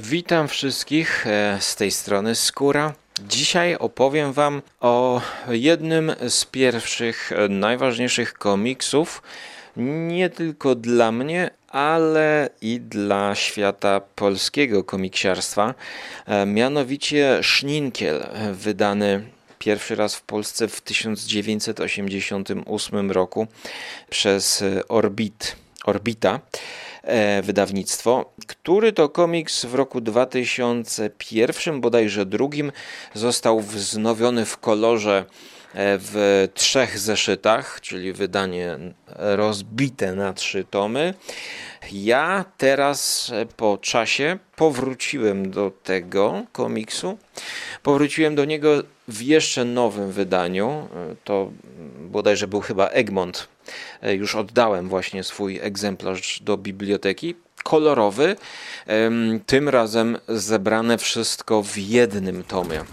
Witam wszystkich e, z tej strony Skóra. Dzisiaj opowiem Wam o jednym z pierwszych, e, najważniejszych komiksów, nie tylko dla mnie, ale i dla świata polskiego komiksiarstwa, e, mianowicie Szninkiel, wydany pierwszy raz w Polsce w 1988 roku przez Orbit, Orbita. E, wydawnictwo, który to komiks w roku 2001, bodajże drugim, został wznowiony w kolorze e, w trzech zeszytach, czyli wydanie rozbite na trzy tomy. Ja teraz e, po czasie powróciłem do tego komiksu. Powróciłem do niego w jeszcze nowym wydaniu. To bodajże był chyba Egmont już oddałem właśnie swój egzemplarz do biblioteki. Kolorowy, tym razem zebrane wszystko w jednym tomie.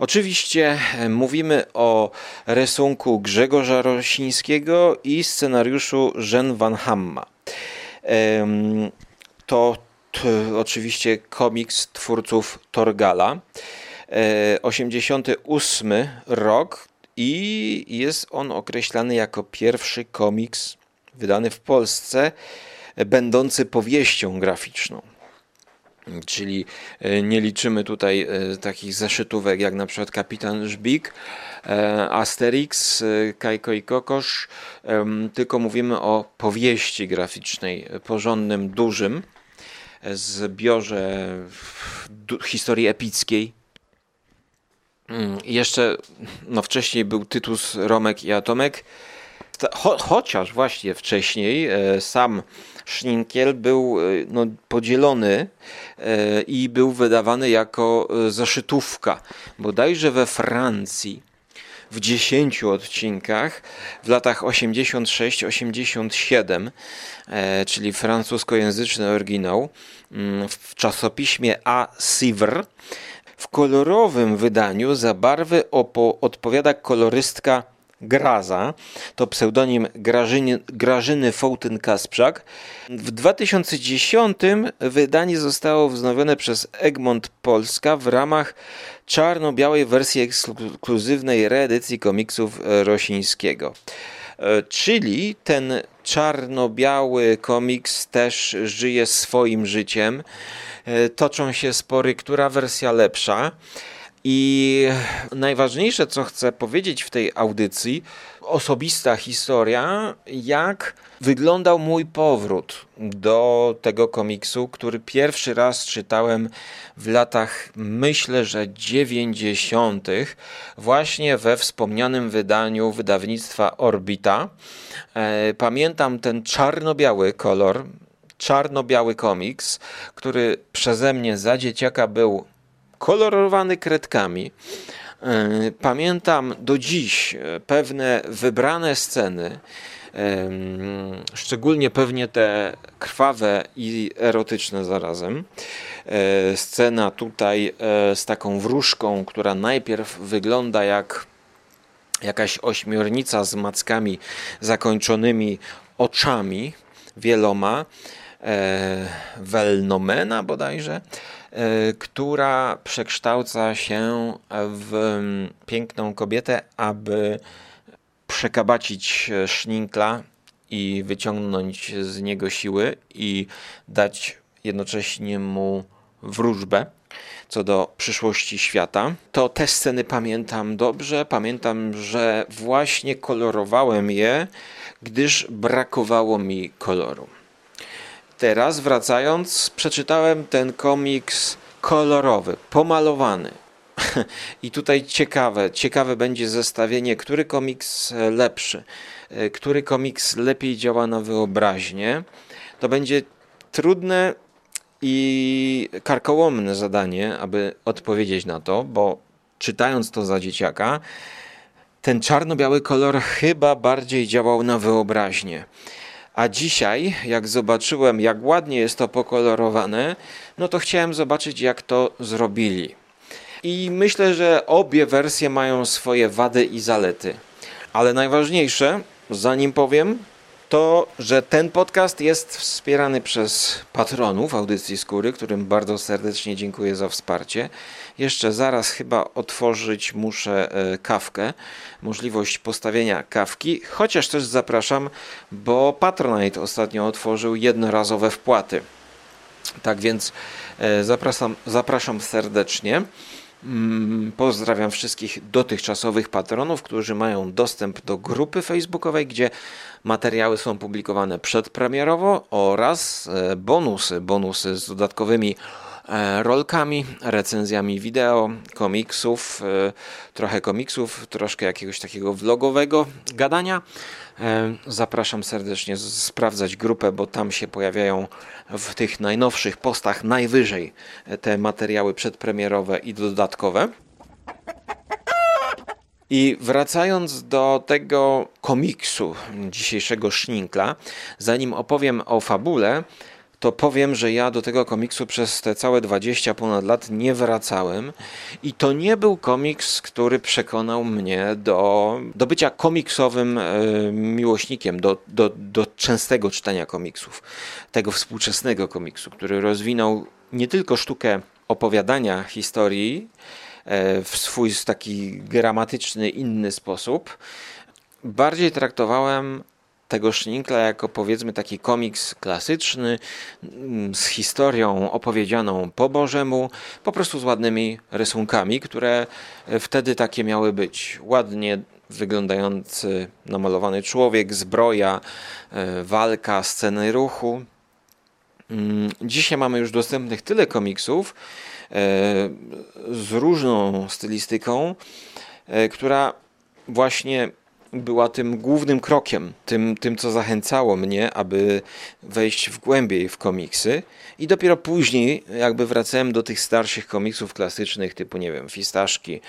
Oczywiście e, mówimy o rysunku Grzegorza Rosińskiego i scenariuszu Jen Van Hamma. To oczywiście komiks twórców Torgala. 88 e, rok i jest on określany jako pierwszy komiks wydany w Polsce, będący powieścią graficzną. Czyli e, nie liczymy tutaj e, takich zeszytówek jak na przykład Kapitan Żbik, Asterix, Kajko i Kokosz, tylko mówimy o powieści graficznej, porządnym, dużym zbiorze historii epickiej. Mm, jeszcze no wcześniej był Tytus, Romek i Atomek. Cho, chociaż właśnie wcześniej e, sam Szninkiel był e, no, podzielony e, i był wydawany jako zaszytówka. Bodajże we Francji w 10 odcinkach w latach 86-87, e, czyli francuskojęzyczny oryginał, mm, w czasopiśmie A. Sivr. W kolorowym wydaniu za barwy odpowiada kolorystka Graza, to pseudonim Grażyny, Grażyny Fołtyn-Kasprzak. W 2010 wydanie zostało wznowione przez Egmont Polska w ramach czarno-białej wersji ekskluzywnej reedycji komiksów Rosińskiego. E, czyli ten czarno-biały komiks też żyje swoim życiem. E, toczą się spory, która wersja lepsza. I najważniejsze, co chcę powiedzieć w tej audycji, osobista historia, jak wyglądał mój powrót do tego komiksu, który pierwszy raz czytałem w latach, myślę, że 90., właśnie we wspomnianym wydaniu wydawnictwa Orbita. E, pamiętam ten czarno-biały kolor, czarno-biały komiks, który przeze mnie za dzieciaka był kolorowany kredkami. E, pamiętam do dziś e, pewne wybrane sceny, e, szczególnie pewnie te krwawe i erotyczne zarazem. Scena tutaj z taką wróżką, która najpierw wygląda jak jakaś ośmiornica z mackami zakończonymi oczami wieloma, Welnomena bodajże, E, która przekształca się w mm, piękną kobietę, aby przekabacić szninkla i wyciągnąć z niego siły i dać jednocześnie mu wróżbę co do przyszłości świata. To te sceny pamiętam dobrze. Pamiętam, że właśnie kolorowałem je, gdyż brakowało mi koloru. Teraz wracając, przeczytałem ten komiks kolorowy, pomalowany. I tutaj ciekawe, ciekawe będzie zestawienie, który komiks lepszy, e, który komiks lepiej działa na wyobraźnię. To będzie trudne i karkołomne zadanie, aby odpowiedzieć na to, bo czytając to za dzieciaka, ten czarno-biały kolor chyba bardziej działał na wyobraźnię. A dzisiaj, jak zobaczyłem, jak ładnie jest to pokolorowane, no to chciałem zobaczyć, jak to zrobili. I myślę, że obie wersje mają swoje wady i zalety. Ale najważniejsze, zanim powiem, to, że ten podcast jest wspierany przez patronów audycji Skóry, którym bardzo serdecznie dziękuję za wsparcie. Jeszcze zaraz chyba otworzyć muszę e, kawkę, możliwość postawienia kawki, chociaż też zapraszam, bo Patronite ostatnio otworzył jednorazowe wpłaty. Tak więc e, zapraszam, zapraszam serdecznie. Mm, pozdrawiam wszystkich dotychczasowych patronów, którzy mają dostęp do grupy facebookowej, gdzie materiały są publikowane przedpremierowo oraz e, bonusy, bonusy z dodatkowymi e, rolkami, recenzjami wideo, komiksów, e, trochę komiksów, troszkę jakiegoś takiego vlogowego gadania. Zapraszam serdecznie sprawdzać grupę, bo tam się pojawiają w tych najnowszych postach najwyżej te materiały przedpremierowe i dodatkowe. I wracając do tego komiksu dzisiejszego Szninkla, zanim opowiem o fabule, to powiem, że ja do tego komiksu przez te całe 20 ponad lat nie wracałem i to nie był komiks, który przekonał mnie do, do bycia komiksowym e, miłośnikiem, do, do, do częstego czytania komiksów, tego współczesnego komiksu, który rozwinął nie tylko sztukę opowiadania historii e, w swój taki gramatyczny, inny sposób, bardziej traktowałem tego Szninkla jako powiedzmy taki komiks klasyczny mm, z historią opowiedzianą po Bożemu, po prostu z ładnymi rysunkami, które wtedy takie miały być. Ładnie wyglądający namalowany człowiek, zbroja, e, walka, sceny ruchu. Mm, dzisiaj mamy już dostępnych tyle komiksów e, z różną stylistyką, e, która właśnie była tym głównym krokiem, tym, tym co zachęcało mnie, aby wejść w głębiej w komiksy. I dopiero później, jakby wracałem do tych starszych komiksów klasycznych, typu, nie wiem, Fistaszki,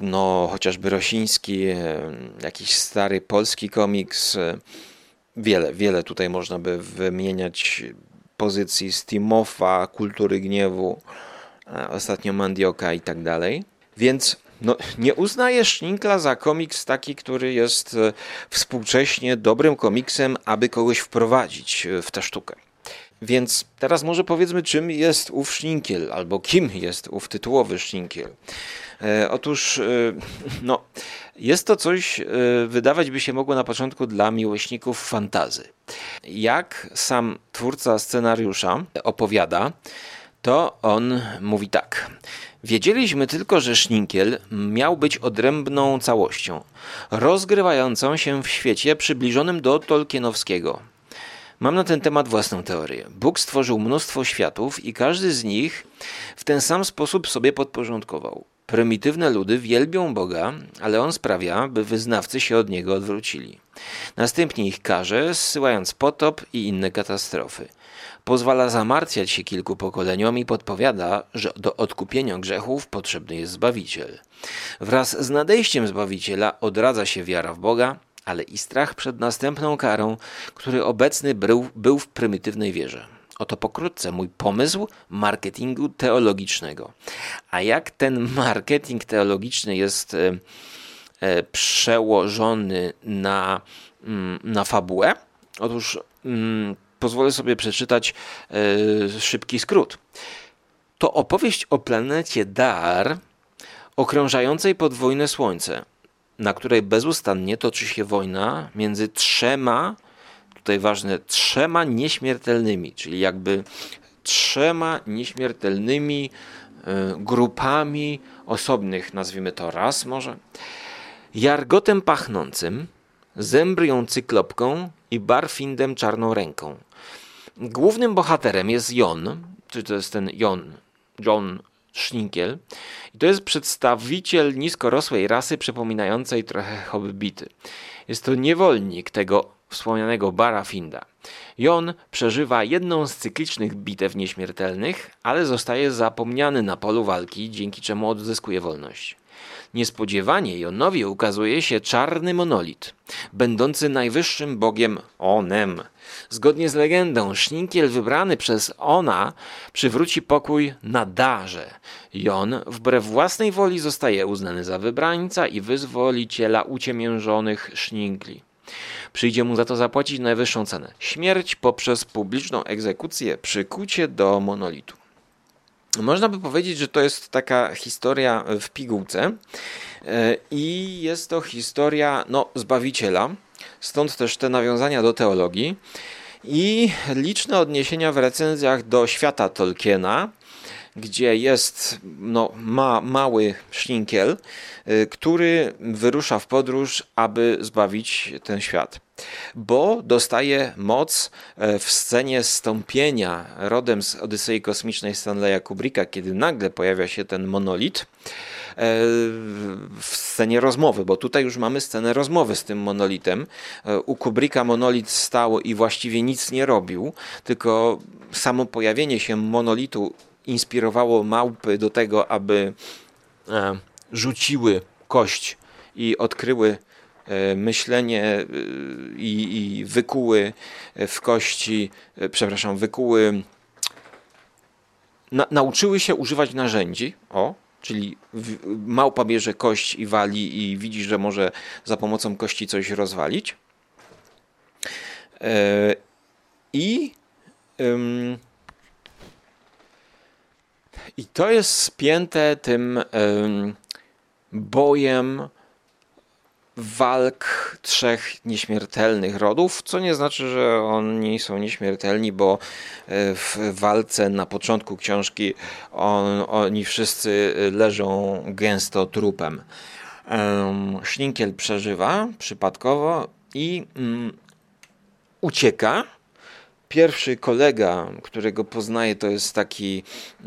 no chociażby Rosiński, jakiś stary polski komiks. Wiele, wiele tutaj można by wymieniać pozycji Steamofa, Kultury Gniewu, ostatnio Mandioka i tak dalej. Więc no, nie uznaję Szninkla za komiks taki, który jest e, współcześnie dobrym komiksem, aby kogoś wprowadzić e, w tę sztukę. Więc teraz może powiedzmy, czym jest ów Szninkiel, albo kim jest ów tytułowy Szninkiel. E, otóż, e, no, jest to coś, e, wydawać by się mogło na początku dla miłośników fantazy. Jak sam twórca scenariusza opowiada, to on mówi tak. Wiedzieliśmy tylko, że Szninkiel miał być odrębną całością, rozgrywającą się w świecie przybliżonym do Tolkienowskiego. Mam na ten temat własną teorię. Bóg stworzył mnóstwo światów i każdy z nich w ten sam sposób sobie podporządkował. Prymitywne ludy wielbią Boga, ale on sprawia, by wyznawcy się od niego odwrócili. Następnie ich karze, zsyłając potop i inne katastrofy pozwala zamartwiać się kilku pokoleniom i podpowiada, że do odkupienia grzechów potrzebny jest Zbawiciel. Wraz z nadejściem Zbawiciela odradza się wiara w Boga, ale i strach przed następną karą, który obecny był, był w prymitywnej wierze. Oto pokrótce mój pomysł marketingu teologicznego. A jak ten marketing teologiczny jest e, e, przełożony na, mm, na fabułę? Otóż mm, pozwolę sobie przeczytać e, szybki skrót. To opowieść o planecie Dar, okrążającej podwójne Słońce, na której bezustannie toczy się wojna między trzema, tutaj ważne, trzema nieśmiertelnymi, czyli jakby trzema nieśmiertelnymi e, grupami osobnych, nazwijmy to raz może, jargotem pachnącym, zembrią cyklopką i barfindem czarną ręką. Głównym bohaterem jest Jon, czy to jest ten Jon, John Schninkiel. I to jest przedstawiciel niskorosłej rasy przypominającej trochę hobbity. Jest to niewolnik tego wspomnianego Barafinda. Jon przeżywa jedną z cyklicznych bitew nieśmiertelnych, ale zostaje zapomniany na polu walki, dzięki czemu odzyskuje wolność. Niespodziewanie Jonowi ukazuje się czarny monolit, będący najwyższym bogiem Onem. Zgodnie z legendą, szninkiel wybrany przez Ona przywróci pokój na darze. Jon wbrew własnej woli zostaje uznany za wybrańca i wyzwoliciela uciemiężonych szninkli. Przyjdzie mu za to zapłacić najwyższą cenę śmierć poprzez publiczną egzekucję, przykucie do monolitu. Można by powiedzieć, że to jest taka historia w pigułce e, i jest to historia no, Zbawiciela, stąd też te nawiązania do teologii i liczne odniesienia w recenzjach do świata Tolkiena, gdzie jest no, ma, mały szlinkiel, y, który wyrusza w podróż, aby zbawić ten świat. Bo dostaje moc e, w scenie stąpienia rodem z Odysei Kosmicznej Stanleya Kubricka, kiedy nagle pojawia się ten monolit e, w scenie rozmowy, bo tutaj już mamy scenę rozmowy z tym monolitem. E, u Kubricka monolit stał i właściwie nic nie robił, tylko samo pojawienie się monolitu inspirowało małpy do tego, aby e, rzuciły kość i odkryły e, myślenie e, i, i wykuły w kości, przepraszam, wykuły, na, nauczyły się używać narzędzi, o, czyli małpa bierze kość i wali i widzi, że może za pomocą kości coś rozwalić. I i to jest spięte tym bojem walk trzech nieśmiertelnych rodów, co nie znaczy, że oni są nieśmiertelni, bo e, w walce na początku książki on, oni wszyscy leżą gęsto trupem. Szninkiel przeżywa przypadkowo i mm, ucieka Pierwszy kolega, którego poznaję, to jest taki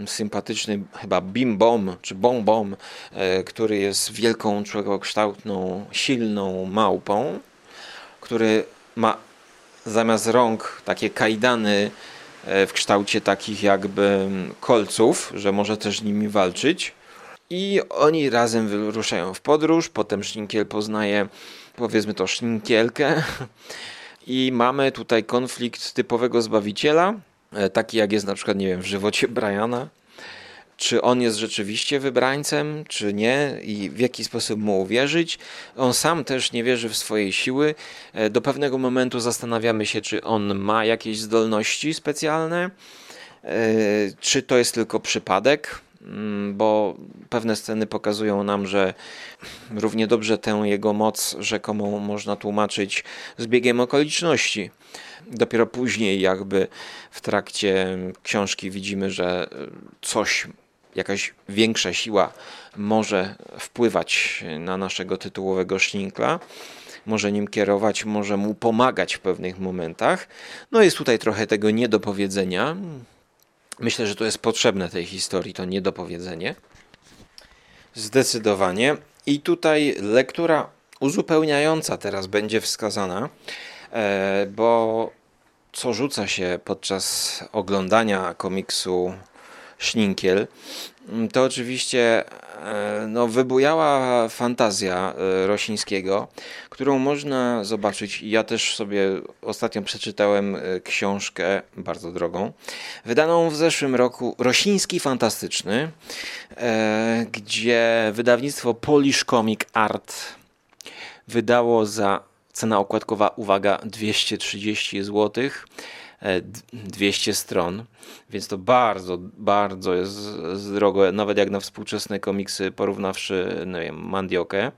sympatyczny chyba Bim Bom, czy Bom Bom, e, który jest wielką, człowiekokształtną, silną małpą, który ma zamiast rąk takie kajdany e, w kształcie takich jakby kolców, że może też nimi walczyć. I oni razem wyruszają w podróż, potem Szninkiel poznaje powiedzmy to Szninkielkę, i mamy tutaj konflikt typowego zbawiciela, e, taki jak jest na przykład, nie wiem, w żywocie Briana. Czy on jest rzeczywiście wybrańcem, czy nie, i w jaki sposób mu uwierzyć. On sam też nie wierzy w swoje siły. E, do pewnego momentu zastanawiamy się, czy on ma jakieś zdolności specjalne, e, czy to jest tylko przypadek. Mm, bo pewne sceny pokazują nam, że równie dobrze tę jego moc rzekomą można tłumaczyć zbiegiem okoliczności. Dopiero później, jakby w trakcie książki, widzimy, że coś, jakaś większa siła może wpływać na naszego tytułowego szninkla może nim kierować, może mu pomagać w pewnych momentach. No jest tutaj trochę tego niedopowiedzenia. Myślę, że to jest potrzebne tej historii, to niedopowiedzenie. Zdecydowanie. I tutaj lektura uzupełniająca teraz będzie wskazana, e, bo co rzuca się podczas oglądania komiksu Szninkiel, to oczywiście no, wybujała fantazja e, Rosińskiego, którą można zobaczyć. Ja też sobie ostatnio przeczytałem e, książkę, bardzo drogą, wydaną w zeszłym roku, Rosiński Fantastyczny, gdzie wydawnictwo Polish Comic Art wydało za cena okładkowa, uwaga, 230 złotych 200 stron, więc to bardzo, bardzo jest drogo, nawet jak na współczesne komiksy porównawszy, nie wiem, Mandiokę.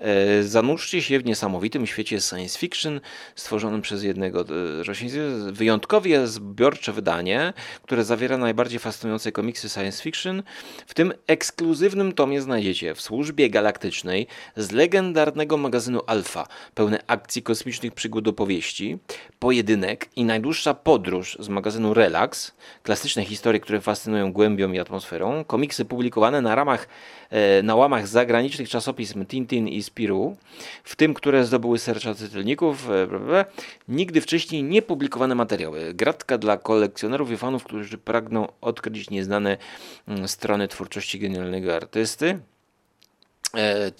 E, zanurzcie się w niesamowitym świecie science fiction stworzonym przez jednego e, rosyjskiego. Wyjątkowie zbiorcze wydanie, które zawiera najbardziej fascynujące komiksy science fiction. W tym ekskluzywnym tomie znajdziecie w służbie galaktycznej z legendarnego magazynu Alpha, pełne akcji kosmicznych przygód opowieści, pojedynek i najdłuższa podróż z magazynu Relax, klasyczne historie, które fascynują głębią i atmosferą, komiksy publikowane na ramach E, na łamach zagranicznych czasopism Tintin i Spirou, w tym, które zdobyły serca czytelników, e, nigdy wcześniej nie publikowane materiały. Gratka dla kolekcjonerów i fanów, którzy pragną odkryć nieznane mm, strony twórczości genialnego artysty.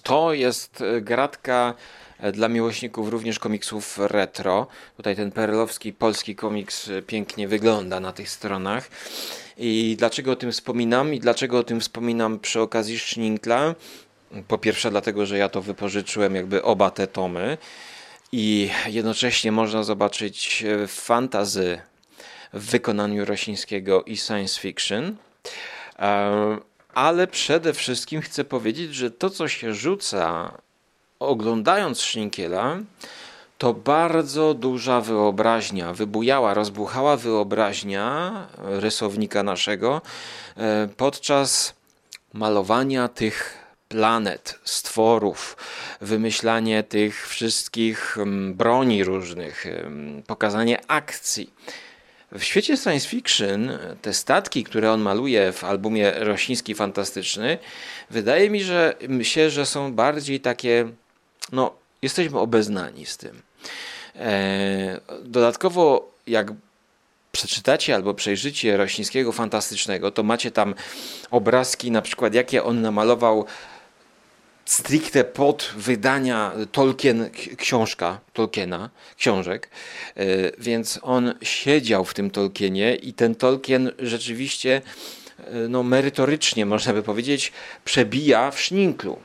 To jest gratka dla miłośników również komiksów retro. Tutaj ten perelowski polski komiks pięknie wygląda na tych stronach. I dlaczego o tym wspominam? I dlaczego o tym wspominam przy okazji Schninkla? Po pierwsze, dlatego, że ja to wypożyczyłem jakby oba te tomy i jednocześnie można zobaczyć fantazy w wykonaniu Rosińskiego i science fiction. Ale przede wszystkim chcę powiedzieć, że to, co się rzuca oglądając Schninkiela, to bardzo duża wyobraźnia, wybujała, rozbuchała wyobraźnia rysownika naszego e, podczas malowania tych planet, stworów, wymyślanie tych wszystkich mm, broni różnych, pokazanie akcji. W świecie science fiction te statki, które on maluje w albumie Rośniński Fantastyczny, wydaje mi że, się, że są bardziej takie, no, jesteśmy obeznani z tym. E, dodatkowo, jak przeczytacie albo przejrzycie Rośnińskiego Fantastycznego, to macie tam obrazki, na przykład jakie on namalował stricte pod wydania Tolkien, książka Tolkiena, książek, e, więc on siedział w tym Tolkienie i ten Tolkien rzeczywiście e, no, merytorycznie, można by powiedzieć, przebija w szninklu.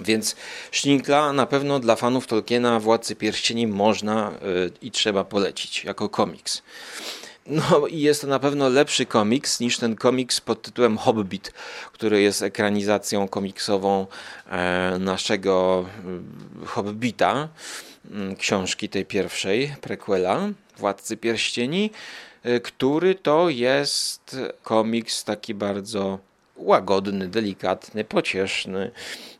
Więc Schninkla na pewno dla fanów Tolkiena Władcy Pierścieni można e, i trzeba polecić jako komiks. No i jest to na pewno lepszy komiks niż ten komiks pod tytułem Hobbit, który jest ekranizacją komiksową e, naszego e, Hobbita, mm, książki tej pierwszej, prequela, Władcy Pierścieni, który to jest komiks taki bardzo łagodny, delikatny, pocieszny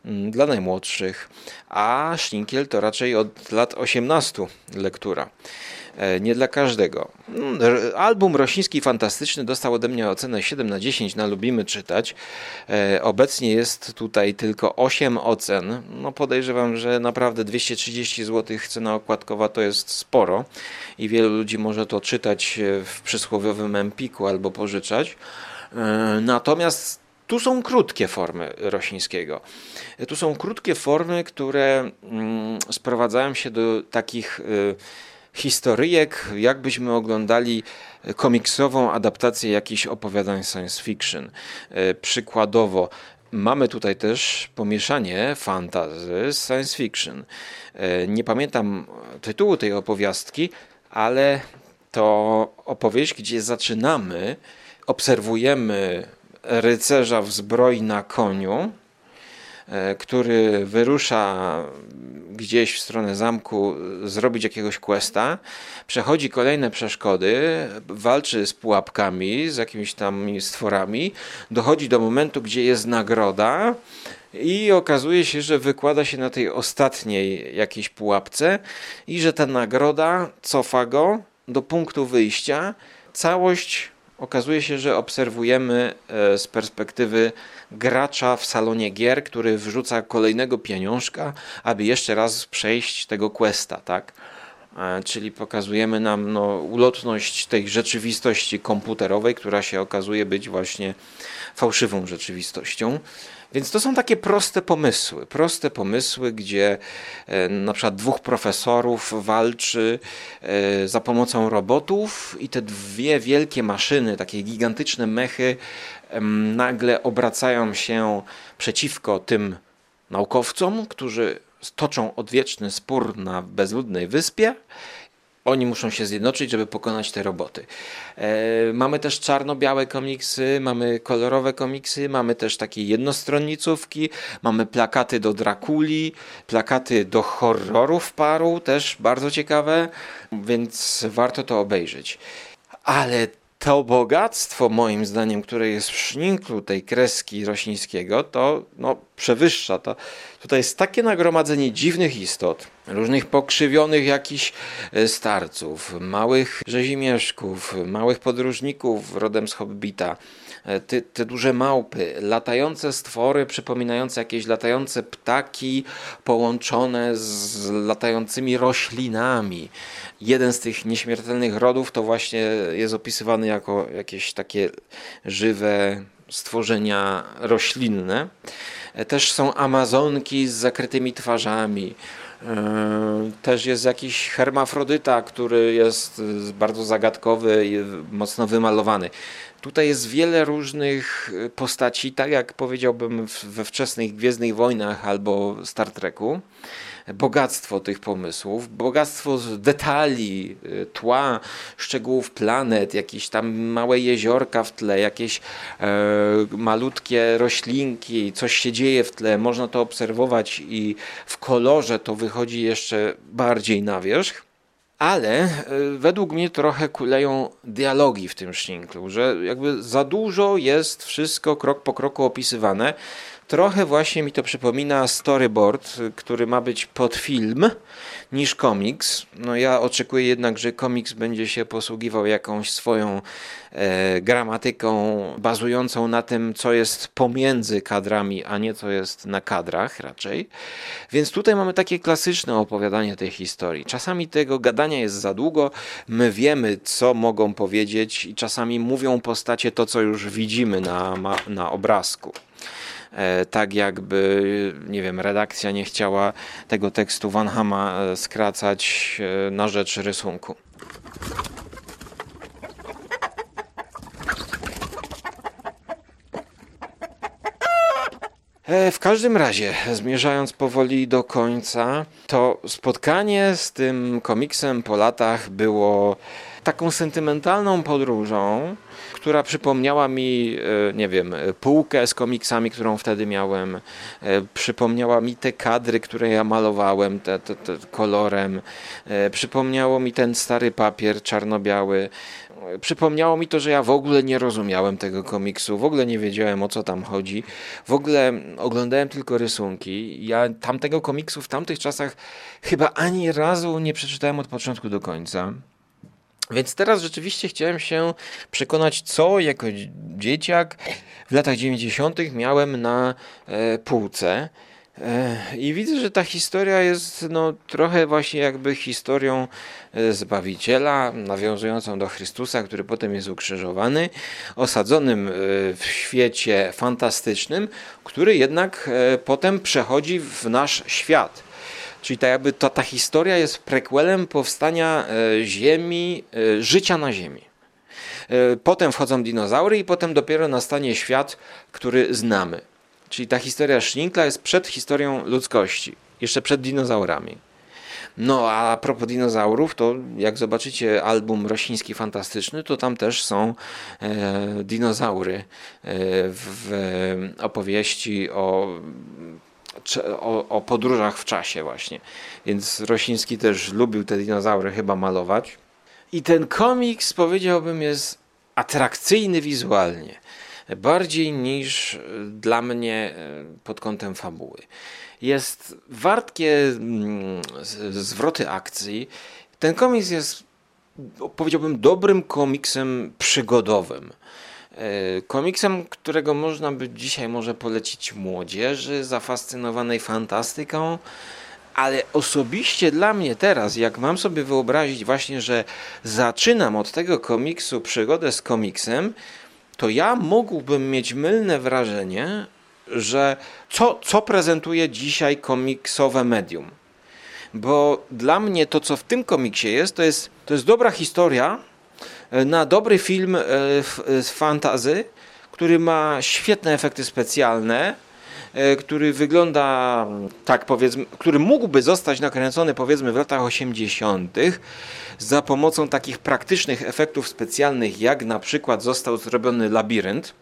mm, dla najmłodszych, a Szninkiel to raczej od lat 18 lektura. E, nie dla każdego. Mm, album Rosiński Fantastyczny dostał ode mnie ocenę 7 na 10 na Lubimy Czytać. E, obecnie jest tutaj tylko 8 ocen. No podejrzewam, że naprawdę 230 zł cena okładkowa to jest sporo i wielu ludzi może to czytać w przysłowiowym empiku albo pożyczać. E, natomiast tu są krótkie formy Rosińskiego. Tu są krótkie formy, które mm, sprowadzają się do takich y, historyjek, jakbyśmy oglądali komiksową adaptację jakichś opowiadań science fiction. Y, przykładowo, mamy tutaj też pomieszanie fantazy z science fiction. Y, nie pamiętam tytułu tej opowiastki, ale to opowieść, gdzie zaczynamy, obserwujemy rycerza w zbroi na koniu, e, który wyrusza gdzieś w stronę zamku zrobić jakiegoś questa, przechodzi kolejne przeszkody, walczy z pułapkami, z jakimiś tam stworami, dochodzi do momentu, gdzie jest nagroda i okazuje się, że wykłada się na tej ostatniej jakiejś pułapce i że ta nagroda cofa go do punktu wyjścia. Całość okazuje się, że obserwujemy e, z perspektywy gracza w salonie gier, który wrzuca kolejnego pieniążka, aby jeszcze raz przejść tego questa, tak? E, czyli pokazujemy nam no, ulotność tej rzeczywistości komputerowej, która się okazuje być właśnie fałszywą rzeczywistością. Więc to są takie proste pomysły, proste pomysły, gdzie e, na przykład dwóch profesorów walczy e, za pomocą robotów i te dwie wielkie maszyny, takie gigantyczne mechy nagle obracają się przeciwko tym naukowcom, którzy toczą odwieczny spór na bezludnej wyspie oni muszą się zjednoczyć, żeby pokonać te roboty. E, mamy też czarno-białe komiksy, mamy kolorowe komiksy, mamy też takie jednostronnicówki, mamy plakaty do Drakuli, plakaty do horrorów paru, też bardzo ciekawe, więc warto to obejrzeć. Ale to bogactwo, moim zdaniem, które jest w szninklu tej kreski roślińskiego, to no, przewyższa to. Tutaj jest takie nagromadzenie dziwnych istot, różnych pokrzywionych jakichś e, starców, małych rzezimieszków, małych podróżników rodem z Hobbita, te, te, duże małpy, latające stwory przypominające jakieś latające ptaki połączone z latającymi roślinami. Jeden z tych nieśmiertelnych rodów to właśnie jest opisywany jako jakieś takie żywe stworzenia roślinne. Też są Amazonki z zakrytymi twarzami. Też jest jakiś hermafrodyta, który jest bardzo zagadkowy i mocno wymalowany. Tutaj jest wiele różnych postaci, tak jak powiedziałbym we wczesnych Gwiezdnych Wojnach albo Star Treku bogactwo tych pomysłów, bogactwo detali, y, tła, szczegółów planet, jakieś tam małe jeziorka w tle, jakieś e, malutkie roślinki, coś się dzieje w tle, można to obserwować i w kolorze to wychodzi jeszcze bardziej na wierzch. Ale e, według mnie trochę kuleją dialogi w tym szninklu, że jakby za dużo jest wszystko krok po kroku opisywane, Trochę właśnie mi to przypomina storyboard, który ma być pod film niż komiks. No ja oczekuję jednak, że komiks będzie się posługiwał jakąś swoją e, gramatyką bazującą na tym, co jest pomiędzy kadrami, a nie co jest na kadrach raczej. Więc tutaj mamy takie klasyczne opowiadanie tej historii. Czasami tego gadania jest za długo, my wiemy, co mogą powiedzieć i czasami mówią postacie to, co już widzimy na, na obrazku. E, tak jakby, nie wiem, redakcja nie chciała tego tekstu Van Hama e, skracać e, na rzecz rysunku. W każdym razie, zmierzając powoli do końca, to spotkanie z tym komiksem po latach było taką sentymentalną podróżą, która przypomniała mi, e, nie wiem, półkę z komiksami, którą wtedy miałem. E, przypomniała mi te kadry, które ja malowałem te, te, te kolorem. E, przypomniało mi ten stary papier czarno-biały. Przypomniało mi to, że ja w ogóle nie rozumiałem tego komiksu, w ogóle nie wiedziałem o co tam chodzi. W ogóle oglądałem tylko rysunki. Ja tamtego komiksu w tamtych czasach chyba ani razu nie przeczytałem od początku do końca. Więc teraz rzeczywiście chciałem się przekonać, co jako dzieciak w latach 90. miałem na e, półce. E, I widzę, że ta historia jest no, trochę właśnie jakby historią e, Zbawiciela, nawiązującą do Chrystusa, który potem jest ukrzyżowany, osadzonym w świecie fantastycznym, który jednak potem przechodzi w nasz świat. Czyli tak jakby to, ta historia jest prequelem powstania e, Ziemi, e, życia na Ziemi. E, potem wchodzą dinozaury i potem dopiero nastanie świat, który znamy. Czyli ta historia Szninkla jest przed historią ludzkości, jeszcze przed dinozaurami. No a propos dinozaurów, to jak zobaczycie album Rośliński Fantastyczny, to tam też są e, dinozaury e, w opowieści o o, o podróżach w czasie właśnie. Więc Rosiński też lubił te dinozaury chyba malować. I ten komiks powiedziałbym jest atrakcyjny wizualnie. Bardziej niż dla mnie e, pod kątem fabuły. Jest wartkie mm, zwroty akcji. Ten komiks jest powiedziałbym dobrym komiksem przygodowym. E, komiksem, którego można by dzisiaj może polecić młodzieży zafascynowanej fantastyką, ale osobiście dla mnie teraz, jak mam sobie wyobrazić właśnie, że zaczynam od tego komiksu przygodę z komiksem, to ja mógłbym mieć mylne wrażenie, że co, co prezentuje dzisiaj komiksowe medium. Bo dla mnie to, co w tym komiksie jest, to jest, to jest dobra historia, na dobry film e, z fantazy, który ma świetne efekty specjalne, e, który wygląda tak powiedzmy, który mógłby zostać nakręcony powiedzmy w latach 80. za pomocą takich praktycznych efektów specjalnych, jak na przykład został zrobiony Labirynt,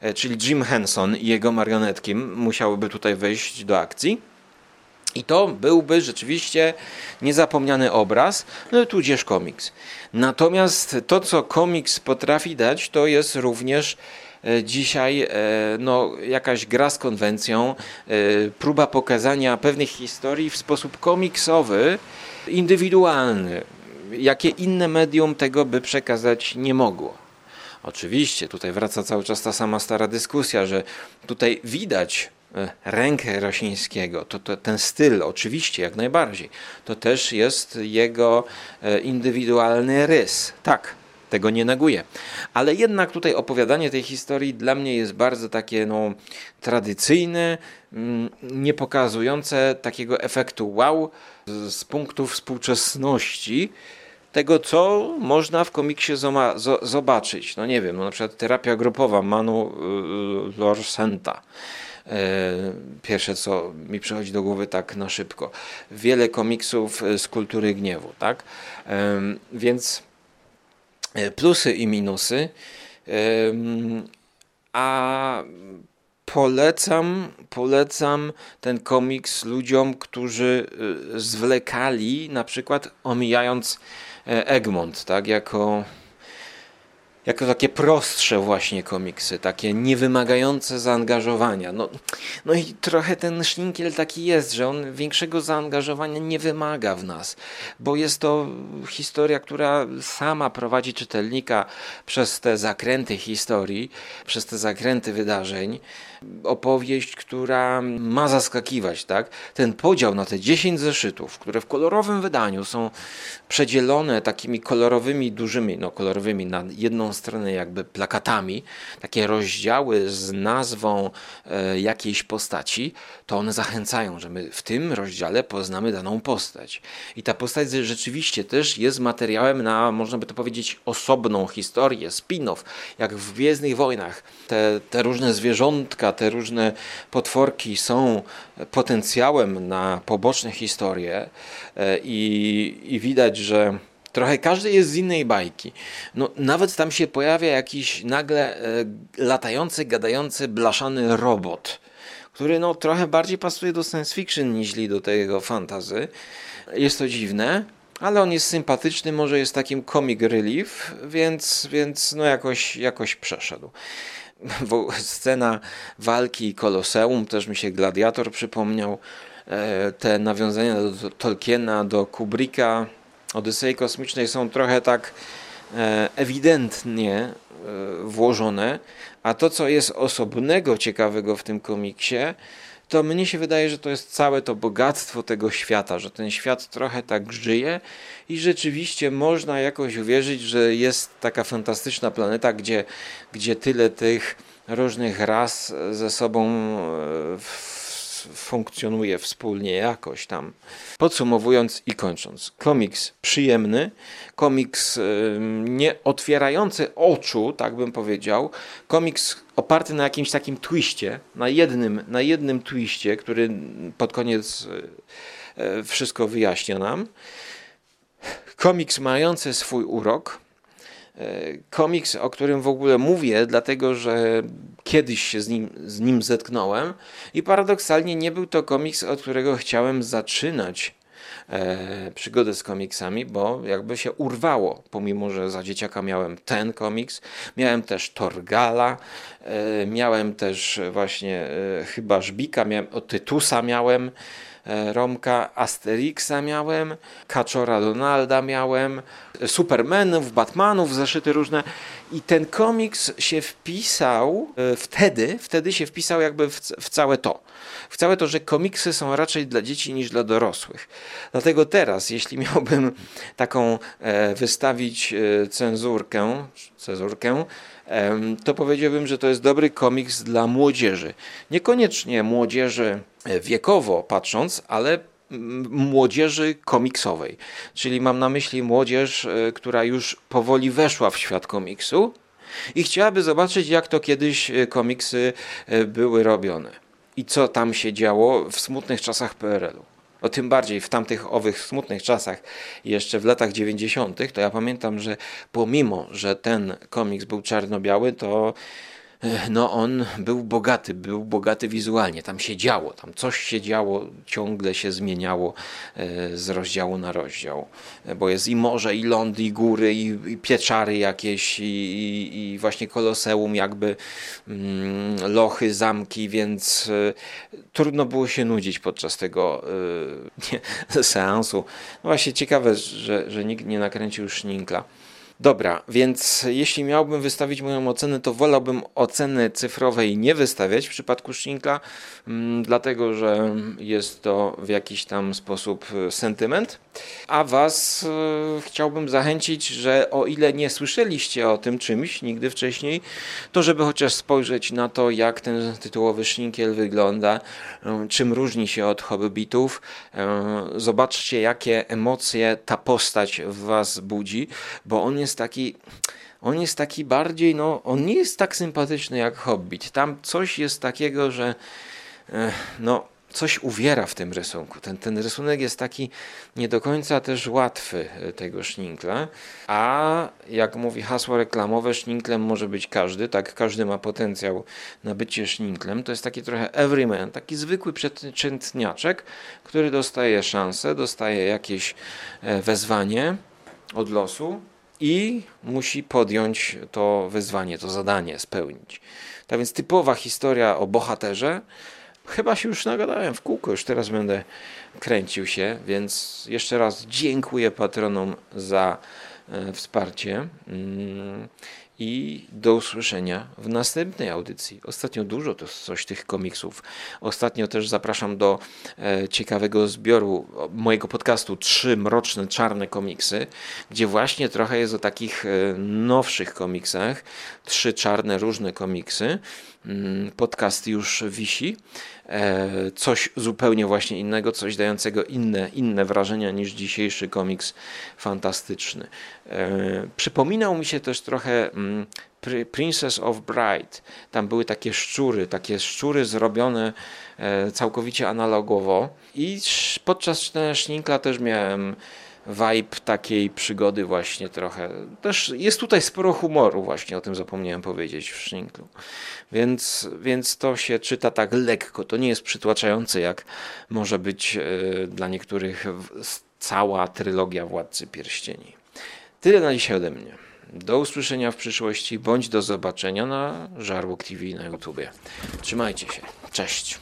e, czyli Jim Henson i jego marionetki musiałyby tutaj wejść do akcji. I to byłby rzeczywiście niezapomniany obraz, no tudzież komiks. Natomiast to, co komiks potrafi dać, to jest również e, dzisiaj e, no, jakaś gra z konwencją, e, próba pokazania pewnych historii w sposób komiksowy, indywidualny, jakie inne medium tego by przekazać nie mogło. Oczywiście, tutaj wraca cały czas ta sama stara dyskusja, że tutaj widać rękę Rosińskiego, to, to, ten styl oczywiście jak najbardziej, to też jest jego e, indywidualny rys. Tak, tego nie neguję. Ale jednak tutaj opowiadanie tej historii dla mnie jest bardzo takie no, tradycyjne, mm, nie pokazujące takiego efektu wow z punktu współczesności tego, co można w komiksie zobaczyć. No nie wiem, no na przykład terapia grupowa Manu y, Lorsenta. E, pierwsze, co mi przychodzi do głowy tak na szybko. Wiele komiksów z kultury gniewu, tak? Więc E, plusy i minusy. A polecam, polecam ten komiks ludziom, którzy e, zwlekali, na przykład omijając e, Egmont, tak, jako jako takie prostsze właśnie komiksy, takie niewymagające zaangażowania. No, no i trochę ten Szninkiel taki jest, że on większego zaangażowania nie wymaga w nas, bo jest to historia, która sama prowadzi czytelnika przez te zakręty historii, przez te zakręty wydarzeń. Opowieść, która ma zaskakiwać, tak? Ten podział na te 10 zeszytów, które w kolorowym wydaniu są przedzielone takimi kolorowymi, dużymi, no kolorowymi na jedną stronę jakby plakatami, takie rozdziały z nazwą e, jakiejś postaci, to one zachęcają, że my w tym rozdziale poznamy daną postać. I ta postać rzeczywiście też jest materiałem na, można by to powiedzieć, osobną historię, spin-off, jak w Gwiezdnych Wojnach. Te, te różne zwierzątka, te różne potworki są potencjałem na poboczne historie e, i, i widać, że Trochę każdy jest z innej bajki. No, nawet tam się pojawia jakiś nagle e, latający, gadający, blaszany robot, który no, trochę bardziej pasuje do science fiction niż do tego fantazy. Jest to dziwne, ale on jest sympatyczny, może jest takim comic relief, więc, więc no jakoś, jakoś przeszedł. Scena walki Koloseum, też mi się Gladiator przypomniał. E, te nawiązania do Tolkiena, do Kubricka, Odysei Kosmicznej są trochę tak e, ewidentnie e, włożone, a to, co jest osobnego, ciekawego w tym komiksie, to mnie się wydaje, że to jest całe to bogactwo tego świata, że ten świat trochę tak żyje i rzeczywiście można jakoś uwierzyć, że jest taka fantastyczna planeta, gdzie, gdzie tyle tych różnych ras ze sobą e, funkcjonuje wspólnie jakoś tam. Podsumowując i kończąc, komiks przyjemny, komiks nie otwierający oczu, tak bym powiedział, komiks oparty na jakimś takim twiście, na jednym, na jednym twiście, który pod koniec e, wszystko wyjaśnia nam. Komiks mający swój urok, komiks, o którym w ogóle mówię, dlatego że kiedyś się z nim, z nim zetknąłem i paradoksalnie nie był to komiks, od którego chciałem zaczynać e, przygodę z komiksami, bo jakby się urwało, pomimo że za dzieciaka miałem ten komiks, miałem też Torgala, e, miałem też właśnie e, chyba Żbika, miałem, o Tytusa miałem, E, Romka, Asterixa miałem, Kaczora Donalda miałem, Supermanów, Batmanów, zaszyty różne. I ten komiks się wpisał e, wtedy, wtedy się wpisał jakby w, w całe to. W całe to, że komiksy są raczej dla dzieci niż dla dorosłych. Dlatego teraz, jeśli miałbym taką e, wystawić cenzurkę, cenzurkę to powiedziałbym, że to jest dobry komiks dla młodzieży. Niekoniecznie młodzieży e, wiekowo patrząc, ale młodzieży komiksowej. Czyli mam na myśli młodzież, e, która już powoli weszła w świat komiksu i chciałaby zobaczyć, jak to kiedyś e, komiksy były robione i co tam się działo w smutnych czasach PRL-u. O tym bardziej w tamtych owych smutnych czasach, jeszcze w latach 90., to ja pamiętam, że pomimo, że ten komiks był czarno-biały, to no on był bogaty, był bogaty wizualnie, tam się działo, tam coś się działo, ciągle się zmieniało e, z rozdziału na rozdział, e, bo jest i morze, i lądy, i góry, i, i pieczary jakieś, i, i, i, właśnie koloseum, jakby mm, lochy, zamki, więc y, trudno było się nudzić podczas tego y, nie, seansu. No właśnie ciekawe, że, że nikt nie nakręcił szninkla. Dobra, więc jeśli miałbym wystawić moją ocenę, to wolałbym oceny cyfrowej nie wystawiać w przypadku Szninkla, mm, dlatego że jest to w jakiś tam sposób e, sentyment. A Was e, chciałbym zachęcić, że o ile nie słyszeliście o tym czymś nigdy wcześniej, to żeby chociaż spojrzeć na to, jak ten tytułowy Szninkiel wygląda, e, czym różni się od Hobbitów. Zobaczcie, jakie emocje ta postać w Was budzi, bo on jest taki on jest taki bardziej, no, on nie jest tak sympatyczny jak Hobbit. Tam coś jest takiego, że e, no, coś uwiera w tym rysunku. Ten, ten rysunek jest taki nie do końca też łatwy e, tego szninkla, a jak mówi hasło reklamowe, szninklem może być każdy, tak każdy ma potencjał na bycie szninklem. To jest taki trochę everyman, taki zwykły przeciętniaczek, który dostaje szansę, dostaje jakieś e, wezwanie od losu i musi podjąć to wyzwanie, to zadanie spełnić. Tak więc typowa historia o bohaterze, Chyba się już nagadałem w kółko, już teraz będę kręcił się, więc jeszcze raz dziękuję patronom za e, wsparcie. Mm, i do usłyszenia w następnej audycji. Ostatnio dużo to coś tych komiksów. Ostatnio też zapraszam do e, ciekawego zbioru mojego podcastu Trzy mroczne, czarne komiksy, gdzie właśnie trochę jest o takich e, nowszych komiksach. Trzy czarne, różne komiksy. Mm, podcast już wisi. E, coś zupełnie właśnie innego, coś dającego inne, inne wrażenia niż dzisiejszy komiks fantastyczny. E, przypominał mi się też trochę mm, Princess of Bride. Tam były takie szczury, takie szczury zrobione e, całkowicie analogowo i podczas czytania Szninkla też miałem vibe takiej przygody właśnie trochę. Też jest tutaj sporo humoru właśnie, o tym zapomniałem powiedzieć w Szninklu. Więc, więc to się czyta tak lekko. To nie jest przytłaczające, jak może być e, dla niektórych cała trylogia Władcy Pierścieni. Tyle na dzisiaj ode mnie. Do usłyszenia w przyszłości, bądź do zobaczenia na Żarłok TV na YouTubie. Trzymajcie się. Cześć.